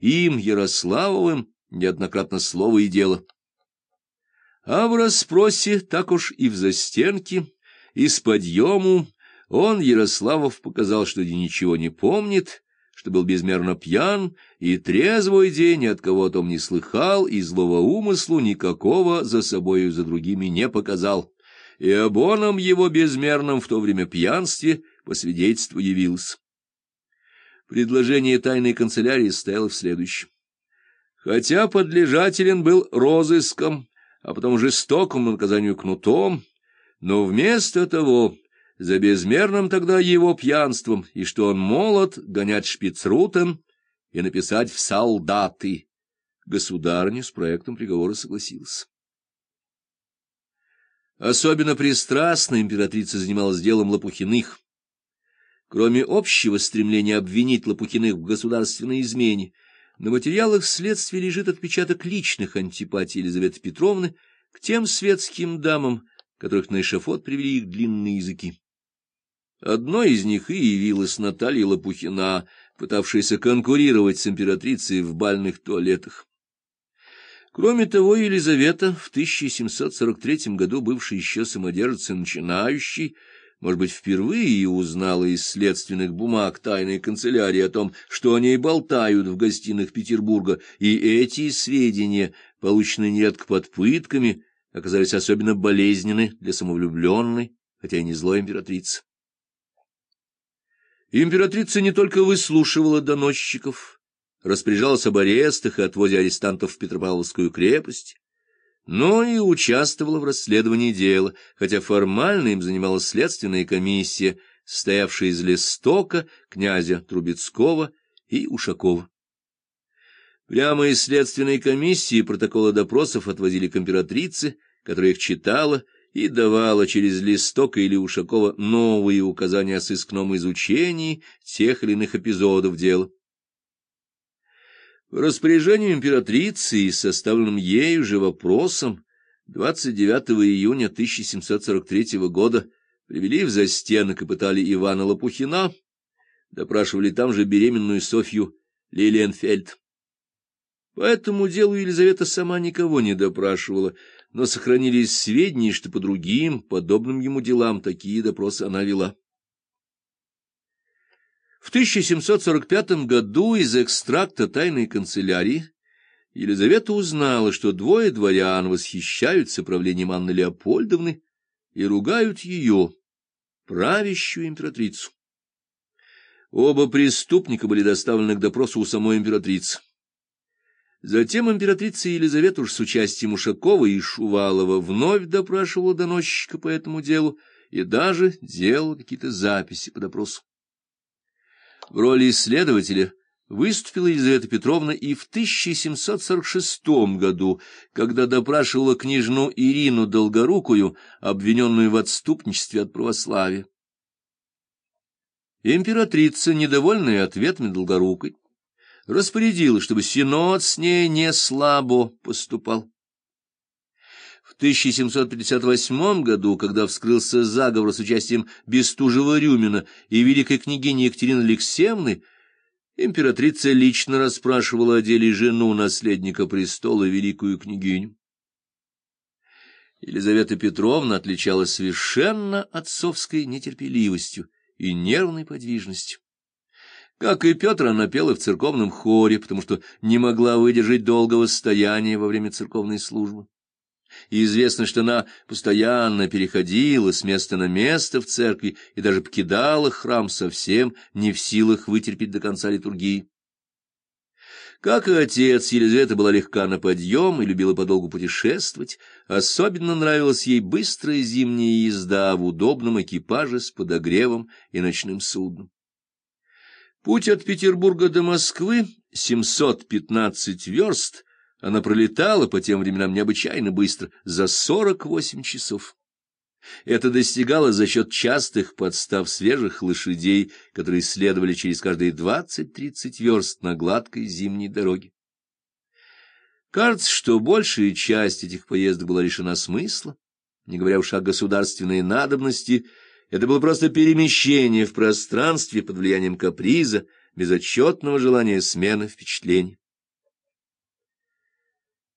им, Ярославовым, неоднократно слово и дело. А в расспросе, так уж и в застенке, и с подъему, он, Ярославов, показал, что ничего не помнит, что был безмерно пьян, и трезвый день ни от кого о том не слыхал, и злого умыслу никакого за собою за другими не показал. И обоном его безмерном в то время пьянстве по свидетельству явился. Предложение тайной канцелярии стояло в следующем. Хотя подлежателен был розыском, а потом жестокому наказанию кнутом, но вместо того, за безмерным тогда его пьянством, и что он молод, гонять шпицрутен и написать в солдаты. Государыня с проектом приговора согласилась. Особенно пристрастно императрица занималась делом Лопухиных. Кроме общего стремления обвинить Лопухиных в государственной измене, на материалах следствия лежит отпечаток личных антипатий Елизаветы Петровны к тем светским дамам, которых на эшафот привели их длинные языки. Одной из них и явилась Наталья Лопухина, пытавшаяся конкурировать с императрицей в бальных туалетах. Кроме того, Елизавета, в 1743 году бывшая еще самодержец начинающий, может быть, впервые узнала из следственных бумаг тайной канцелярии о том, что о ней болтают в гостиных Петербурга, и эти сведения, полученные нередко под пытками, оказались особенно болезненны для самовлюбленной, хотя и не злой императрицы. Императрица не только выслушивала доносчиков, распоряжалась об арестах и отводе арестантов в Петропавловскую крепость, но и участвовала в расследовании дела, хотя формально им занималась следственная комиссия, состоявшая из Листока, князя Трубецкого и Ушакова. Прямо из следственной комиссии протоколы допросов отвозили к императрице, которая их читала и давала через Листока или Ушакова новые указания о сыскном изучении тех или иных эпизодов дела. По распоряжению императрицы и составленным ею же вопросом 29 июня 1743 года привели в застенок и пытали Ивана Лопухина, допрашивали там же беременную Софью Лилиенфельд. По этому делу Елизавета сама никого не допрашивала, но сохранились сведения, что по другим, подобным ему делам, такие допросы она вела. В 1745 году из экстракта тайной канцелярии Елизавета узнала, что двое дворян восхищаются правлением Анны Леопольдовны и ругают ее, правящую императрицу. Оба преступника были доставлены к допросу у самой императрицы. Затем императрица Елизавета уж с участием Ушакова и Шувалова вновь допрашивала доносчика по этому делу и даже делала какие-то записи по допросу. В роли исследователя выступила Елизавета Петровна и в 1746 году, когда допрашивала княжну Ирину Долгорукую, обвиненную в отступничестве от православия. Императрица, недовольная ответами Долгорукой, распорядила, чтобы синод с ней не слабо поступал. В 1758 году, когда вскрылся заговор с участием Бестужева-Рюмина и великой княгини Екатерины Алексеевны, императрица лично расспрашивала о деле жену наследника престола, великую княгиню. Елизавета Петровна отличалась совершенно отцовской нетерпеливостью и нервной подвижностью. Как и Петр, она пела в церковном хоре, потому что не могла выдержать долгого стояния во время церковной службы и известно, что она постоянно переходила с места на место в церкви и даже покидала храм совсем не в силах вытерпеть до конца литургии. Как и отец, Елизавета была легка на подъем и любила подолгу путешествовать. Особенно нравилась ей быстрая зимняя езда в удобном экипаже с подогревом и ночным судном. Путь от Петербурга до Москвы — 715 верст — она пролетала по тем временам необычайно быстро, за сорок восемь часов. Это достигало за счет частых подстав свежих лошадей, которые следовали через каждые двадцать-тридцать верст на гладкой зимней дороге. Кажется, что большая часть этих поездок была лишена смысла, не говоря уж о государственной надобности, это было просто перемещение в пространстве под влиянием каприза, безотчетного желания смены впечатлений.